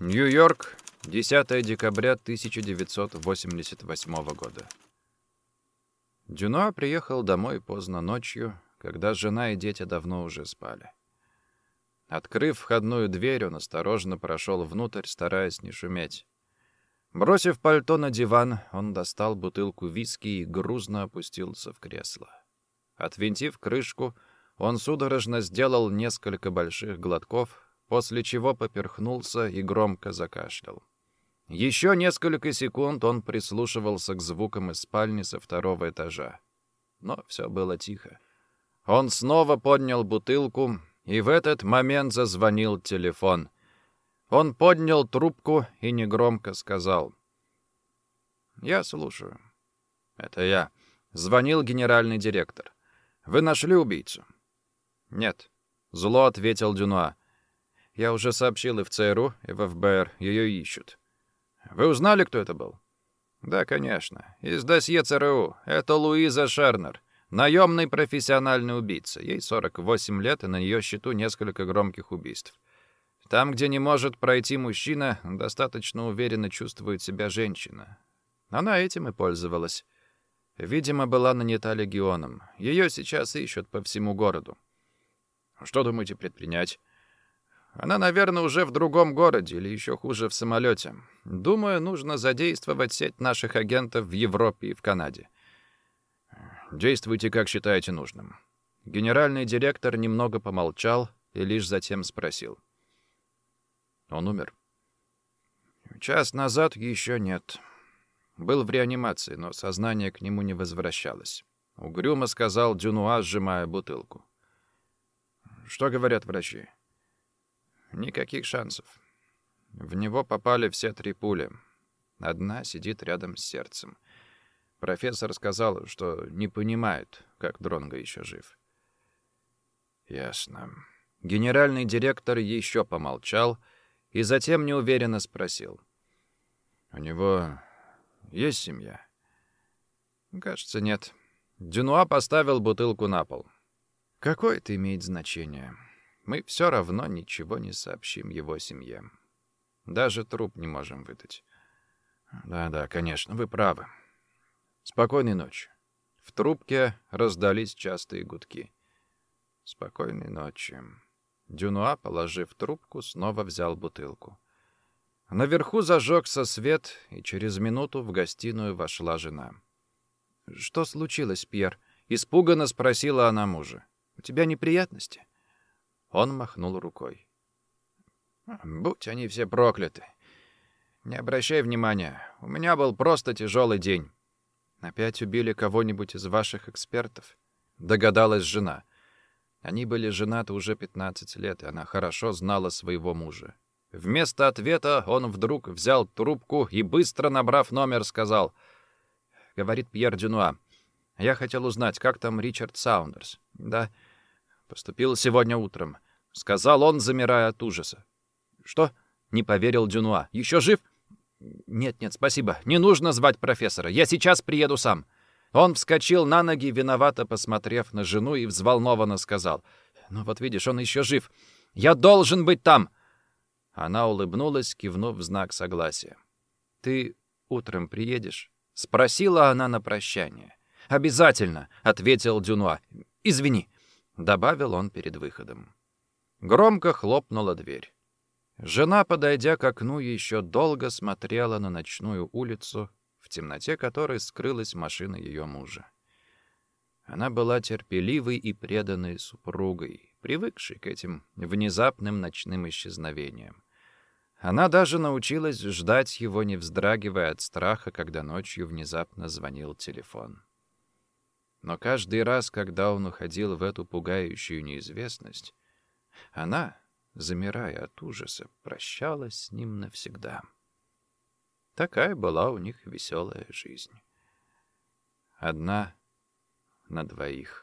Нью-Йорк, 10 декабря 1988 года. Дюнуа приехал домой поздно ночью, когда жена и дети давно уже спали. Открыв входную дверь, он осторожно прошел внутрь, стараясь не шуметь. Бросив пальто на диван, он достал бутылку виски и грузно опустился в кресло. Отвинтив крышку, он судорожно сделал несколько больших глотков, после чего поперхнулся и громко закашлял. Еще несколько секунд он прислушивался к звукам из спальни со второго этажа. Но все было тихо. Он снова поднял бутылку, и в этот момент зазвонил телефон. Он поднял трубку и негромко сказал. «Я слушаю». «Это я». Звонил генеральный директор. «Вы нашли убийцу?» «Нет», — зло ответил Дюнуа. «Я уже сообщил и в ЦРУ, и в ФБР. Ее ищут». «Вы узнали, кто это был?» «Да, конечно. Из досье ЦРУ. Это Луиза Шернер. Наемный профессиональный убийца. Ей 48 лет, и на ее счету несколько громких убийств. Там, где не может пройти мужчина, достаточно уверенно чувствует себя женщина. Она этим и пользовалась. Видимо, была нанята легионом. Ее сейчас ищут по всему городу. Что думаете предпринять? Она, наверное, уже в другом городе или еще хуже в самолете. Думаю, нужно задействовать сеть наших агентов в Европе и в Канаде. Действуйте, как считаете нужным. Генеральный директор немного помолчал и лишь затем спросил. Он умер. Час назад еще нет. Был в реанимации, но сознание к нему не возвращалось. Угрюмо сказал Дюнуа, сжимая бутылку. Что говорят врачи? Никаких шансов. В него попали все три пули. Одна сидит рядом с сердцем. Профессор сказал, что не понимает, как Дронго еще жив. Ясно. Генеральный директор еще помолчал и затем неуверенно спросил. «У него есть семья?» «Кажется, нет». Дюнуа поставил бутылку на пол. Какое это имеет значение? Мы все равно ничего не сообщим его семье. Даже труп не можем выдать. Да-да, конечно, вы правы. Спокойной ночи. В трубке раздались частые гудки. Спокойной ночи. Дюнуа, положив трубку, снова взял бутылку. Наверху зажегся свет, и через минуту в гостиную вошла жена. «Что случилось, Пьер?» — испуганно спросила она мужа. У тебя неприятности?» Он махнул рукой. «Будь они все прокляты. Не обращай внимания. У меня был просто тяжелый день. Опять убили кого-нибудь из ваших экспертов?» Догадалась жена. Они были женаты уже 15 лет, и она хорошо знала своего мужа. Вместо ответа он вдруг взял трубку и, быстро набрав номер, сказал, «Говорит Пьер Дюнуа, я хотел узнать, как там Ричард Саундерс?» «Да, поступил сегодня утром», — сказал он, замирая от ужаса. «Что?» — не поверил Дюнуа. «Еще жив?» «Нет-нет, спасибо. Не нужно звать профессора. Я сейчас приеду сам». Он вскочил на ноги, виновато посмотрев на жену, и взволнованно сказал. «Ну вот видишь, он еще жив. Я должен быть там!» Она улыбнулась, кивнув в знак согласия. «Ты утром приедешь?» — спросила она на прощание. «Обязательно», — ответил Дюнуа. «Извини», — добавил он перед выходом. Громко хлопнула дверь. Жена, подойдя к окну, еще долго смотрела на ночную улицу, в темноте которой скрылась машина ее мужа. Она была терпеливой и преданной супругой, привыкшей к этим внезапным ночным исчезновениям. Она даже научилась ждать его, не вздрагивая от страха, когда ночью внезапно звонил телефон. Но каждый раз, когда он уходил в эту пугающую неизвестность, она, замирая от ужаса, прощалась с ним навсегда. Такая была у них веселая жизнь. Одна на двоих.